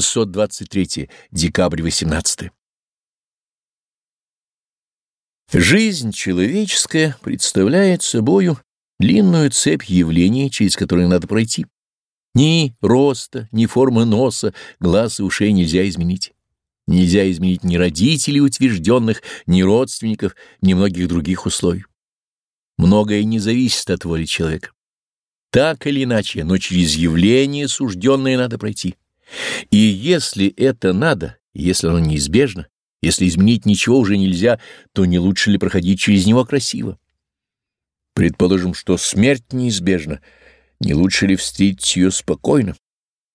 623. Декабрь 18. Жизнь человеческая представляет собою длинную цепь явлений, через которые надо пройти. Ни роста, ни формы носа, глаз и ушей нельзя изменить. Нельзя изменить ни родителей утвержденных, ни родственников, ни многих других условий. Многое не зависит от воли человека. Так или иначе, но через явление сужденное надо пройти. И если это надо, если оно неизбежно, если изменить ничего уже нельзя, то не лучше ли проходить через него красиво? Предположим, что смерть неизбежна, не лучше ли встретить ее спокойно,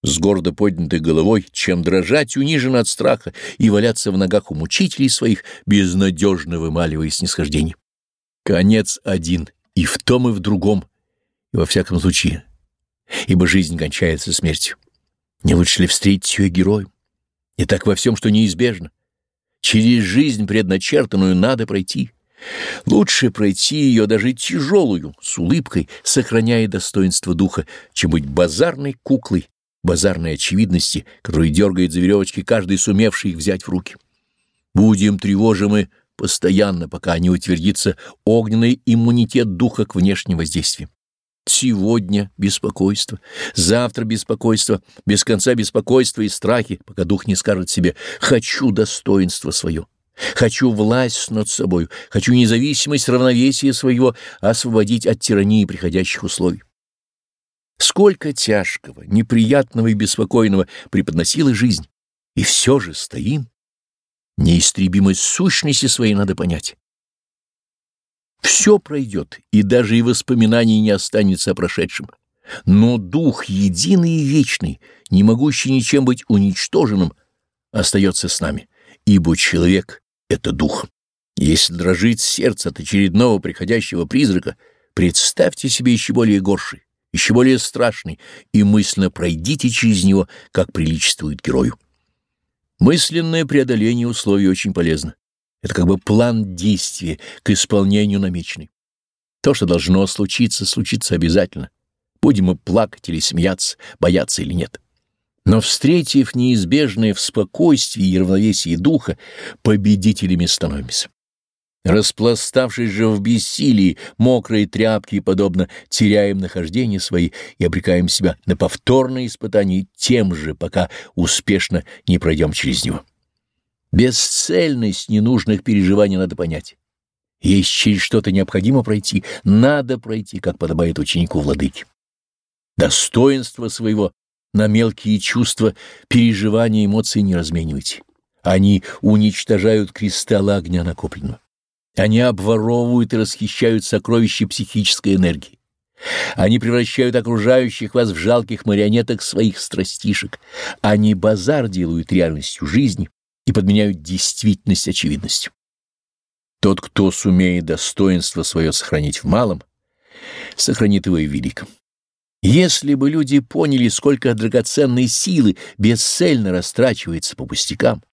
с гордо поднятой головой, чем дрожать униженно от страха и валяться в ногах у мучителей своих, безнадежно вымаливая снисхождение? Конец один и в том, и в другом, и во всяком случае, ибо жизнь кончается смертью. Не лучше ли встретить ее героем? И так во всем, что неизбежно. Через жизнь предначертанную надо пройти. Лучше пройти ее даже тяжелую, с улыбкой, сохраняя достоинство духа, чем быть базарной куклой, базарной очевидности, которую дергает за веревочки каждый, сумевший их взять в руки. Будем тревожимы постоянно, пока не утвердится огненный иммунитет духа к внешним воздействиям. Сегодня беспокойство, завтра беспокойство, без конца беспокойство и страхи, пока дух не скажет себе «хочу достоинство свое». Хочу власть над собой, хочу независимость равновесия своего освободить от тирании приходящих условий. Сколько тяжкого, неприятного и беспокойного преподносила жизнь, и все же стоим. Неистребимость сущности своей надо понять. Все пройдет, и даже и воспоминаний не останется о прошедшем. Но дух единый и вечный, не могущий ничем быть уничтоженным, остается с нами, ибо человек — это дух. Если дрожит сердце от очередного приходящего призрака, представьте себе еще более горший, еще более страшный, и мысленно пройдите через него, как приличествует герою. Мысленное преодоление условий очень полезно. Это как бы план действия к исполнению намеченный. То, что должно случиться, случится обязательно. Будем мы плакать или смеяться, бояться или нет. Но, встретив неизбежное в спокойствии и равновесии духа, победителями становимся. Распластавшись же в бессилии, мокрые тряпки, подобно, теряем нахождение свои и обрекаем себя на повторное испытание тем же, пока успешно не пройдем через него. Бесцельность ненужных переживаний надо понять. Есть через что-то необходимо пройти, надо пройти, как подобает ученику владыки. Достоинство своего на мелкие чувства, переживания, эмоции не разменивайте. Они уничтожают кристаллы огня накопленного. Они обворовывают и расхищают сокровища психической энергии. Они превращают окружающих вас в жалких марионеток своих страстишек. Они базар делают реальностью жизни, и подменяют действительность очевидностью. Тот, кто сумеет достоинство свое сохранить в малом, сохранит его и в великом. Если бы люди поняли, сколько драгоценной силы бесцельно растрачивается по пустякам,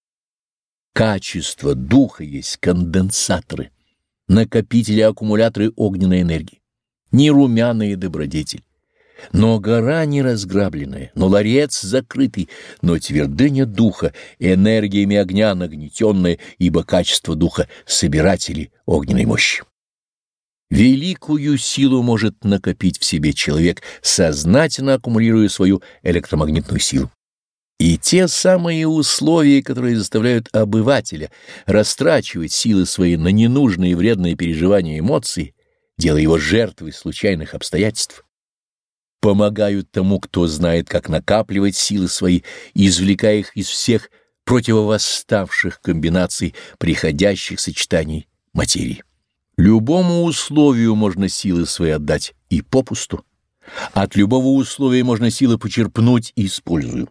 качество духа есть конденсаторы, накопители аккумуляторы огненной энергии, не румяные добродетель, но гора не разграбленная, но ларец закрытый, но твердыня духа, энергиями огня нагнетенная, ибо качество духа — собиратели огненной мощи. Великую силу может накопить в себе человек, сознательно аккумулируя свою электромагнитную силу. И те самые условия, которые заставляют обывателя растрачивать силы свои на ненужные и вредные переживания и эмоции, делая его жертвой случайных обстоятельств, помогают тому, кто знает, как накапливать силы свои, извлекая их из всех противовосставших комбинаций приходящих сочетаний материи. Любому условию можно силы свои отдать и попусту. От любого условия можно силы почерпнуть и использую.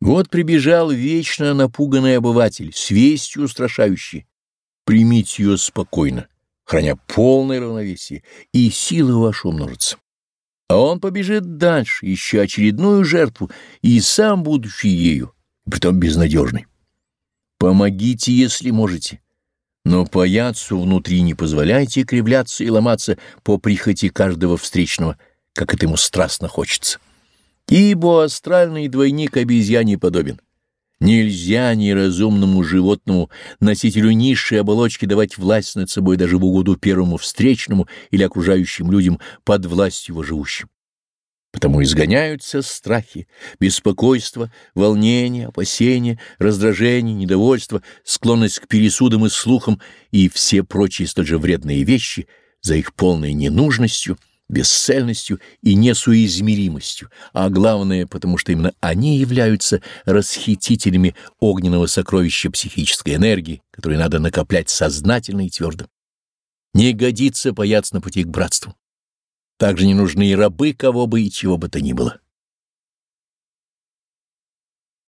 Вот прибежал вечно напуганный обыватель с вестью устрашающей. Примите ее спокойно, храня полное равновесие, и силы ваши умножатся а он побежит дальше, еще очередную жертву, и сам будучи ею, притом безнадежный. Помогите, если можете, но паяцу внутри не позволяйте кривляться и ломаться по прихоти каждого встречного, как это ему страстно хочется. Ибо астральный двойник обезьяне подобен. Нельзя неразумному животному, носителю низшей оболочки, давать власть над собой даже в угоду первому встречному или окружающим людям под властью его живущим. Потому изгоняются страхи, беспокойство, волнение, опасения, раздражение, недовольство, склонность к пересудам и слухам и все прочие столь же вредные вещи за их полной ненужностью, бесцельностью и несуизмеримостью, а главное, потому что именно они являются расхитителями огненного сокровища психической энергии, которую надо накоплять сознательно и твердо. Не годится бояться на пути к братству. Также не нужны и рабы кого бы и чего бы то ни было.